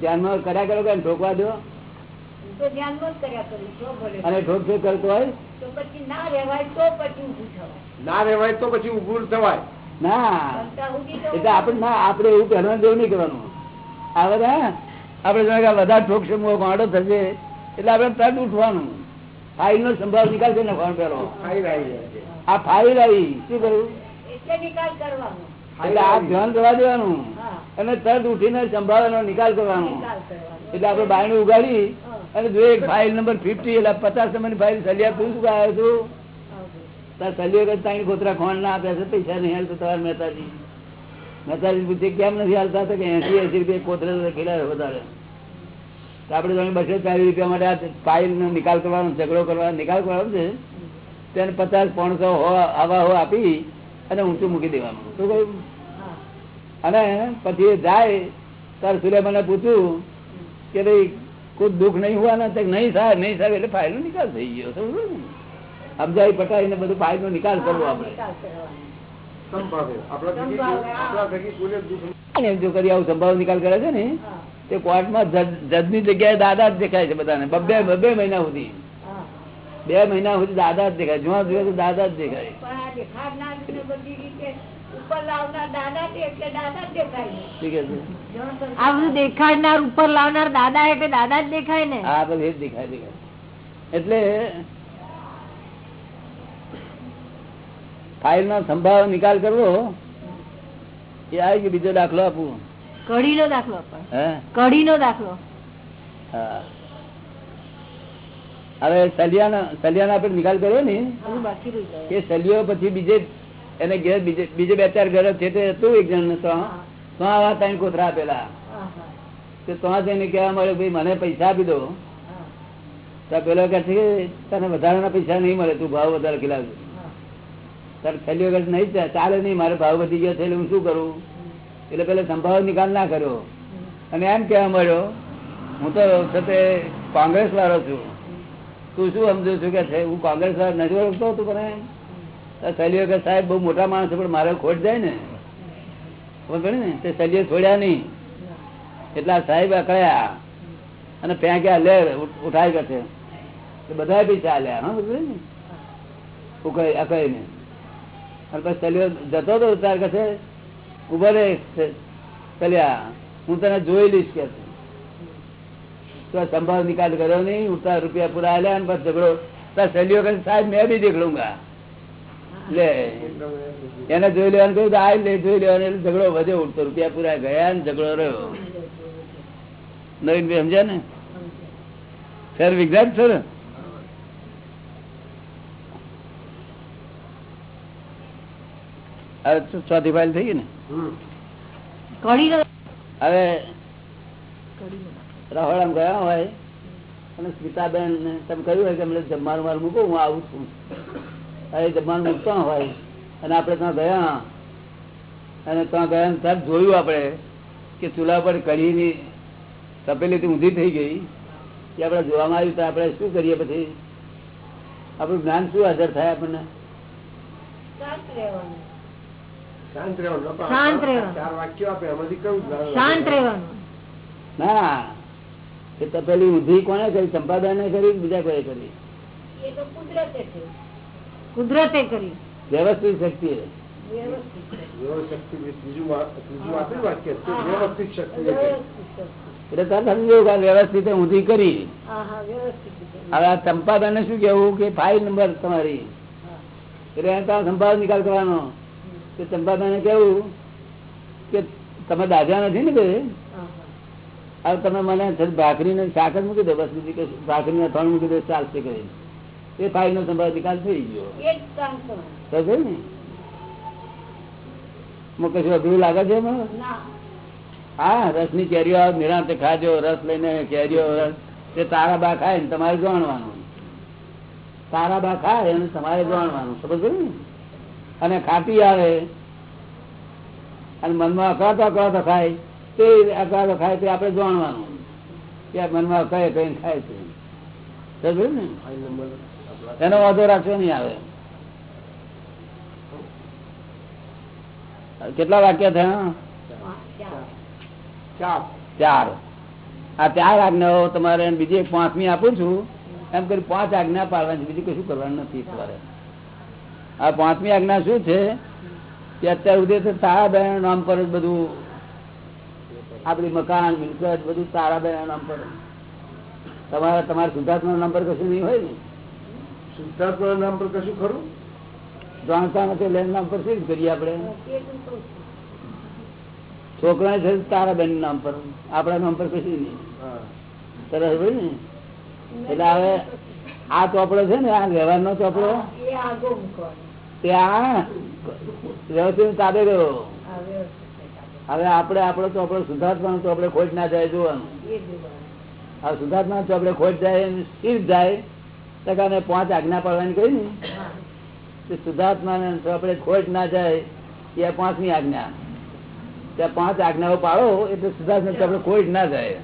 ધ્યાનમાં કર્યા કરો કે ઠોકવા દો? હું તો ધ્યાનમાં જ કર્યા કરું છો ભલે. અને ઠોક ઠોક કરતો હોય? ના રહેવાય તો પછી ના રહેવાય તો પછી ઉભું થવાય. ના. બનતા સુધી તો એટલે આપણે ના આપણે એવું પહેરવાનું જેવું નહીં કરવાનું. આ બધા આપણે જાણે વધારે ઠોક સમૂહ ગાંડો થશે એટલે આપણે તરત ઉઠવાનું. ફાઇલ નો સંભાવ નિકાલ કરી નાખવાનો પેલો ખાઈ આ ફાઇલ આવી શું કરવું નિકાલ કરવાનો. એટલે આ ધ્યાન કરવા દેવાનું. અને તરત ઉઠીને સંભાળવાનો, નિકાલ કરવાનો. એટલે આપણે બાયણું ઉગાડી અને જો એક ફાઇલ નંબર ફિફ્ટી એટલે પચાસ નંબરની ફાઇલ સલિયા તું શું આવ્યો છું. તાર સલિયો કે તારી ગોતરા ખોણ ના આપે છે, પૈસા નહીં હાલતો તમારે મહેતાજી. મહેતાજી પૂછે, કેમ નથી હાલતા? કે એસી એસી રૂપિયા કોતરે લખેલા વધારે. તો આપણે તમે બસો ચાલીસ રૂપિયા માટે આ ફાઇલ નો નિકાલ કરવાનો, ઝઘડો કરવાનો, નિકાલ કરવાનો છે. તેને પચાસ પોણસો આવા હો આપી અને ઊંચું મૂકી દેવાનું. શું કહ્યું? અને પછી જાય ત્યારે સુલે મને પૂછ્યું કે ભાઈ કોઈ દુઃખ નહીં હોવાના તો નહીં સાહેબ નહીં સાહેબ એટલે ફાઇલ નિકાલ થઈ ગયો. સમજો ને સમજાવી પટાવીને બધું ફાઇલ નો નિકાલ કરવો આપણે. જો કરી આવું સંભાવ નિકાલ કરે છે ને તે કોર્ટમાં જજ જજની જગ્યાએ દાદા જ દેખાય છે બધાને. બબ્બે બબ્બે મહિના સુધી. બે મહિના સુધી દાદા જ દેખાય. જોવા જોઈએ તો દાદા જ દેખાય. એટલે ફાઇલ નો? સંભાવ નિકાલ કરવો એ આવી ગયો બીજો દાખલો આપું. કઢી નો દાખલો કઢી નો દાખલો. હા. હવે સલિયાના સલિયાના આપણે નિકાલ કર્યો ને. કે સલિયો પછી બીજે એને ઘેર બીજે બે ચાર ઘર છે તે હતું એક જણ તો. તો આવા ત્રણ કોથરા આપેલા. તો તો જઈને કહેવા મળે ભાઈ મને પૈસા આપી દો. તો પેલો કહે છે કે તને વધારાના પૈસા નહીં મળે તું ભાવ વધારે ખીલાવજો તારે થેલીઓ વખત નહીં ચાલે નહીં મારે ભાવ વધી ગયો છે એટલે હું શું કરું? એટલે પેલા સંભાવ નિકાલ ના કર્યો. અને એમ કહેવા મળ્યો હું તો છતે કોંગ્રેસ વાળો છું. તું શું સમજુ છું કે હું કોંગ્રેસ સાહેબ નથી ઓળખતો તું પણ સલીઓ કે સાહેબ, બહુ મોટા માણસ પણ મારે ખોટ જાય ને. ખબર ને? તે સલીએ છોડ્યા નહીં. એટલા સાહેબ અકળ્યા અને ફેંક્યા લે ઉઠાય કરશે બધા બી ચાલ્યા, હા, બધું ને? ઉકળી અકળીને અને પછી સલીઓ જતો હતો તાર કહે ઊભો રે ચલ્યા હું તને જોઈ લઈશ કે સંભાવ નિકાલ કર્યો નહીં ઉઠતા રૂપિયા પૂરા અને પછી ઝઘડો. તાર સહેલીઓ કહે સાહેબ મેં બી દેખ લુંગા લે એને જોઈ લેવાનું કહ્યું આ લે જોઈ લેવાનું. એટલે ઝઘડો વધે ઉઠતો રૂપિયા પૂરા ગયા ને ઝઘડો રહ્યો. નવીન ભાઈ સમજ્યા ને? સર વિજ્ઞાન સર? ચોથી ફાઇલ થઈ ગઈ ને? હવે રહોડામાં ગયા હોય અને સ્મિતાબેન તમે કહ્યું હોય કે અમને જમવાનું મારું મૂકો હું આવું છું. અરે જમવાનું મૂકતા હોય અને આપણે ત્યાં ગયા અને ત્યાં ગયા ત્યાં જોયું આપણે કે ચૂલા પર કઢીની તપેલીથી ઊંધી થઈ ગઈ એ આપણે જોવામાં આવ્યું તો આપણે શું કરીએ પછી? આપણું જ્ઞાન શું અસર થાય આપણને? શાંત રહેવાનું. શાંત રહેવાનું તો પેલી ઊંધી કોને કરી? ચંપાદાને કરી બીજા કોઈ કરી? કુદરતે કરી વ્યવસ્થિત શક્તિ વ્યવસ્થિત કે? ઊંધી કરી. હા હા વ્યવસ્થિત છે. હવે આ ચંપાદાને શું કેવું કે ફાઇલ નંબર તમારી. એટલે ત્યાં સંભાળ નિકાલ કરવાનો. કે ચંપાદાને કેવું કે તમે દાદા નથી ને કે. હવે તમે મને ભાખરીને શાક જ મૂકી દો બસ બીજી કે ભાખરી ને થોડું મૂકી દો ચાલશે કરીને એ ફાઇલ નો સંભાવ નિકાલ થઈ ગયો. સમજે ને? કશું અઘરું લાગે છે? હા રસની કેરીઓ નિરાંતે ખાજો રસ લઈને કેરીઓ રસ. તે તારા બા ખાય ને તમારે જાણવાનું તારા બા ખાય અને તમારે જાણવાનું સમજ ને? અને ખાતી આવે. અને મનમાં અકળાતો અકળાતો ખાય. તે અકાળો ખાય તે આપણે જાણવાનું. કે મનમાં કઈ કઈ ખાય છે. ને? એનો વાંધો રાખશો નહીં આવે. કેટલા વાક્ય થયા? ચાર. ચાર. આ ચાર આજ્ઞાઓ તમારે બીજી એક પાંચમી આપું છું. એમ કરી પાંચ આજ્ઞા પાડવાની છે. બીજું કશું કરવાનું નથી તમારે. આ પાંચમી આજ્ઞા શું છે? કે અત્યાર સુધી તો તારાબેન નામ પર જ બધું આપડી મકાન મિલકત બધું તારાબેન નામ પર. તમારા તમારા શુદ્ધાત્મા નામ પર કશું નહીં હોય ને? શુદ્ધાત્મા નામ પર કશું ખરું? જાણતા નથી એટલે નામ પર શું કરીએ આપણે? એ જ હું કહું છું. છોકરા છે તારાબેન નામ પર. આપણા નામ પર કશું નહીં. સરસ હોય ને? એટલે હવે આ ચોપડો છે ને આ વ્યવહારનો ચોપડો? ત્યાં વ્યવસ્થિત તાબે ગયો આ વ્યવસ્થિત છે કામ. હવે આપણે આપણો ચોપડો સુધાર્થમાં ચોપડે ખોટ ના જાય જોવાનું. આ સુધાર્થમાં ચોપડે ખોટ જાય સ્થિર જાય તો કે પાંચ આજ્ઞા પાડવાની કહી ને સુધાર્થમાં તો શુદ્ધાત્મા ખોટ ના જાય એ પાંચમી આજ્ઞા ત્યાં પાંચ આજ્ઞાઓ પાડો એટલે શુદ્ધાત્મા ચોપડે ખોટ ના જાય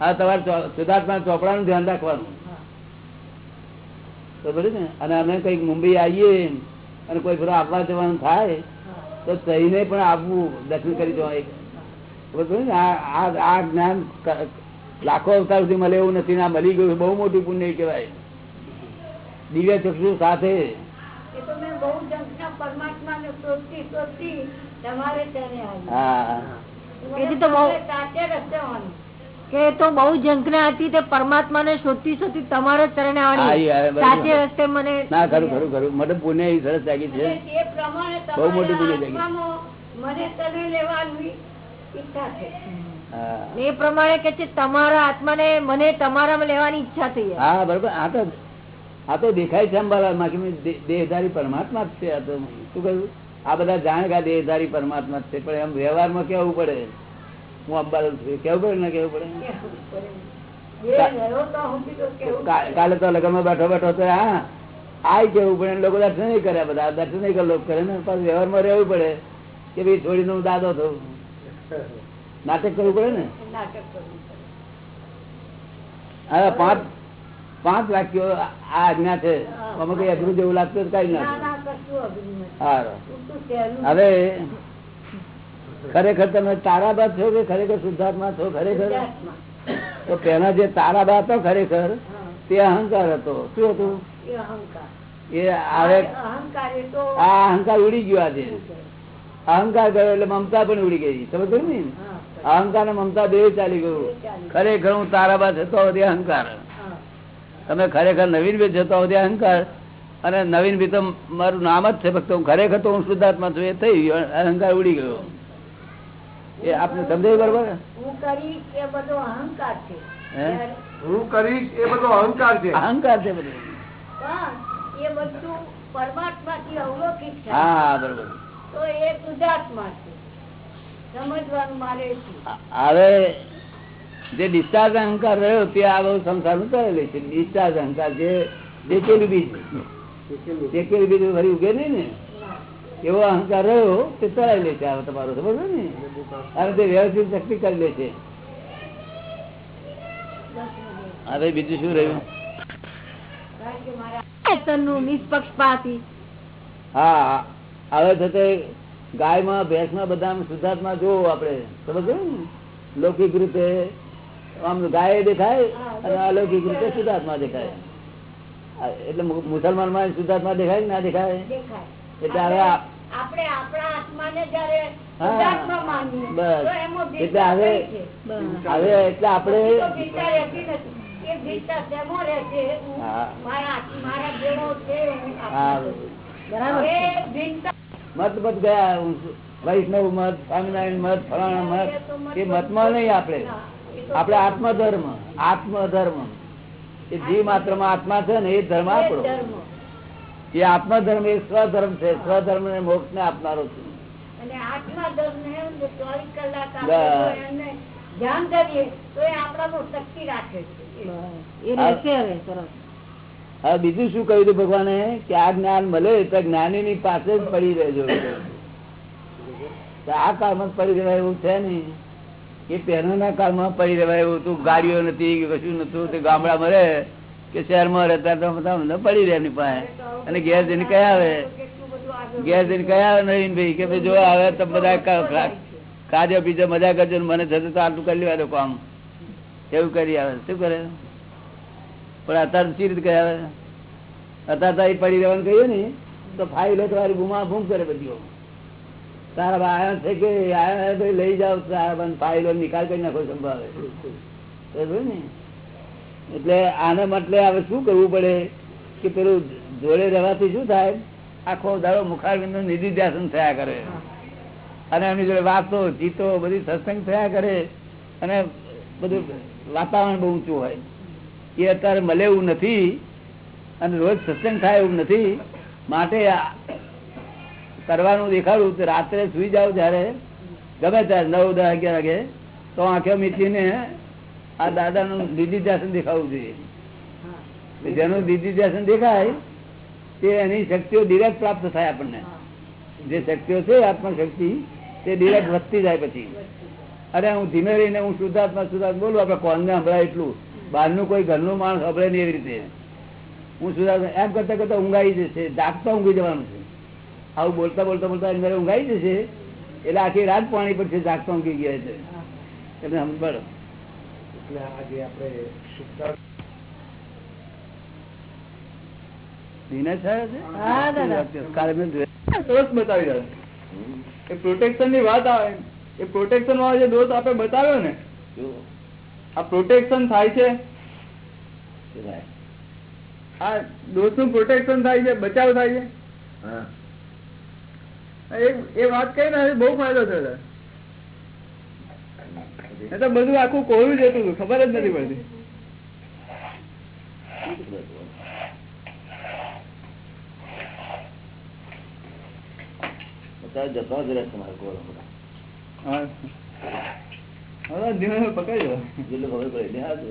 આ તમારે સુધાર્થમાં ચોપડાનું ધ્યાન રાખવાનું હા. તો બરાબર ને અને અમે કંઈક મુંબઈ આવીએ અને કોઈ ફરો આવવા જવાનું થાય હા. તો થઈને પણ આપવું દર્શન કરી જવા આ આ- આ જ્ઞાન લાખો અવતાર સુધી મળે એવું નથી ના મળી ગયું બહુ મોટી પુણ્ય કહેવાય. દિવ્ય ચક્ષુ સાથે હા. તો કે તો બહુ ઝંખના હતી તે પરમાત્મા ને શોધતી શોધતી તમારે ચરણે આવવાની. સાચે રસ્તે મને ના ખરું ખરું ખરું. મને પુણે સરસ લાગી છે. બહુ મોટી તમારા ભૂલ લાગી. મને તને લેવાની ઈચ્છા છે. એ પ્રમાણે કે છે તમારા આત્માને મને તમારામાં લેવાની ઈચ્છા થઈ હા બરોબર. આ તો આ તો દેખાય છે અંબાલાલ દેહધારી પરમાત્મા જ છે. આ તો શું કહ્યું? આ બધા જાણકા કે દેહધારી પરમાત્મા જ છે. પણ એમ વ્યવહારમાં કેવું પડે? હું અંબાલાલ છું. કેવું પડે ને કેવું પડે? કાલે તો લગ્નમાં બેઠો બેઠો તો હા આય કેવું પડે? લોકો દર્શન નહીં કરે બધા. દર્શન નહીં કરે લોકો કરે ને. પાછું વ્યવહારમાં રહેવું પડે. કે ભાઈ છોડીને હું દાદો થઉં. નાટક કરવું પડે ને. હવે પાંચ પાંચ વાક્યો આ આજ્ઞા છે. અમે કઈ અઘરું જેવું લાગતું કઈ ના. હવે ખરેખર તમે તારાબા છો કે ખરેખર શુદ્ધાત્મા છો? ખરેખર. તો પેલા જે તારાબા હતો ખરેખર તે અહંકાર હતો. શું હતું? એ અહંકાર. આવે આ અહંકાર ઉડી ગયો આજે. અહંકાર ગયો એટલે મમતા પણ ઉડી ગઈ. સમજ ને? અહંકાર ને મમતા બે ચાલી ગયું. ખરેખર હું તારાબા જતો તે અહંકાર. તમે ખરેખર નવીન ભાઈ જતો સુધી અહંકાર. અને નવીન ભાઈ તો મારું નામ જ છે ફક્ત હું ખરેખર તો હું શુદ્ધાત્મા છું એ થઈ ગયો. અહંકાર ઉડી ગયો. એ આપને સમજાયું બરોબર? હું કરીશ એ બધો અહંકાર છે. હું? કરીશ એ બધો અહંકાર છે. અહંકાર છે બધું? પણ એ બધું પરમાત્મા થી અવલોકિત છે હા બરોબર. તો એ શુદ્ધાત્મા છે. સમજવાનું મારે હવે જે ડિસ્ચાર્જ અહંકાર રહ્યો તે આ બહુ છે. ડિસ્ચાર્જ અહંકાર જે ટેકેલું બીજ. ટેકેલું બીજ ફરી ઉગે નહીં ને? એવો અહંકાર રહ્યો તે ચલાવી લે છે આ તમારો સમજો ને? અને તે વ્યવસ્થિત શક્તિ કરી લે છે. હવે બીજું શું રહ્યું? માં હા હવે થતે ગાયમાં ભેંસમાં બધામાં શુદ્ધાત્મા જોવો આપણે સમજ ને? લૌકિક રીતે આમ ગાય દેખાય અને અલૌકિક રીતે શુદ્ધાત્મા દેખાય. એટલે મુ- મુસલમાનમાં શુદ્ધાત્મા દેખાય ના દેખાય. એટલે હવે આપણે આત્માને જયારે બસ. એટલે હવે હવે એટલે મત મત ગયા વૈષ્ણવ મત સ્વામિનારાયણ મત ફલાણા મત એ મતમાં નહીં આપણે. આપણે આત્મધર્મ આત્મધર્મ. એ જે માત્રમાં આત્મા છે ને એ ધર્મ આપણો. ધર્મ. એ આત્મધર્મ એ સ્વધર્મ છે. સ્વધર્મ ને મોક્ષ ને આપનારો છે. બીજું શું કહ્યું ભગવાને? કે આ જ્ઞાન મળે તો જ્ઞાની ની પાસે જ પડી રહેજો. આ કાળમાં પડી રહેવાય એવું છે ને? એ પહેલાના કાળમાં પડી રહેવાય એવું તું ગાડીઓ નથી કે કશું નતું તે મળે રહે. કે શહેરમાં રહેતા તો બધા પડી રહે એમની પાસે. અને ઘેર જઈને કયા આવે? ઘેર જઈને કયા આવે નવીનભાઈ કે ભાઈ જો આવે તો બધા ખાજો પીજો મજા કરજો મને થતું તો આટલું કરી લેવાનું કામ. એવું કરી આવે. શું કરે? પણ અત્યારે સી રીતે કયા આવે? અત્યારે તો પડી રહેવાનું કહ્યું ને, તો ફાઇલો તમારી ગુમા ગુમ કરે બધી તારા આવ્યા છે કે આવ્યા લઈ જાઓ. તારા ફાઇલો નિકાલ કરી નાખો સંભાવે ને? એટલે આને મતલે હવે શું કરવું પડે? કે પેલું જોડે રહેવાથી શું થાય? આખો દાડો મુખારબિંદ નિધિ ધ્યાસન થયા કરે. અને એમની જોડે વાતો જીતો બધી સત્સંગ થયા કરે. અને બધું વાતાવરણ બહુ ઊંચું હોય. એ અત્યારે મળે એવું નથી. અને રોજ સત્સંગ થાય એવું નથી. માટે કરવાનું દેખાડું તો રાત્રે સુઈ જાવ ત્યારે ગમે ત્યારે નવ, દસ, અગિયાર વાગે. તો આંખે મીચીને આ દાદા નું દીદી ધ્યાસન દેખાવું જોઈએ જેનું દીદી ધ્યાસન દેખાય તે એની શક્તિઓ ડિરેક્ટ પ્રાપ્ત થાય આપણને. જે શક્તિઓ છે આત્મા શક્તિ તે ડિરેક્ટ વધતી જાય પછી. અરે હું ધીમે રહીને હું શુદ્ધાત્મા શુદ્ધાત્મા બોલું આપણે કોણને સંભળાય એટલું. બહારનું કોઈ ઘરનું માણસ સંભળે નહીં એવી રીતે. હું શુદ્ધાત્મા એમ કરતા કરતા ઊંઘાઈ જશે. જાગતા ઊંઘી જવાનું છે. આવું બોલતા બોલતા બોલતા અંદર ઊંઘાઈ જશે. એટલે આખી રાત પાણી પડશે જાગતા ઊંઘી ગયા છે. એટલે સંભાળો એટલે આજે આપણે પ્રોટેક્શનની વાત આવે. એ પ્રોટેક્શન વાળો જે દોષ આપણે બતાવ્યો ને આ પ્રોટેક્શન થાય છે. આ દોષનું પ્રોટેક્શન થાય છે બચાવ થાય છે. એ વાત કઈ ને બહુ ફાયદો થયો એ તો બધું આખું કોરું જ હતું ખબર જ નથી પડતી. જતો જ રહે તમારે કોરો હા. પકડી દો જેટલું ખબર પડે હાથ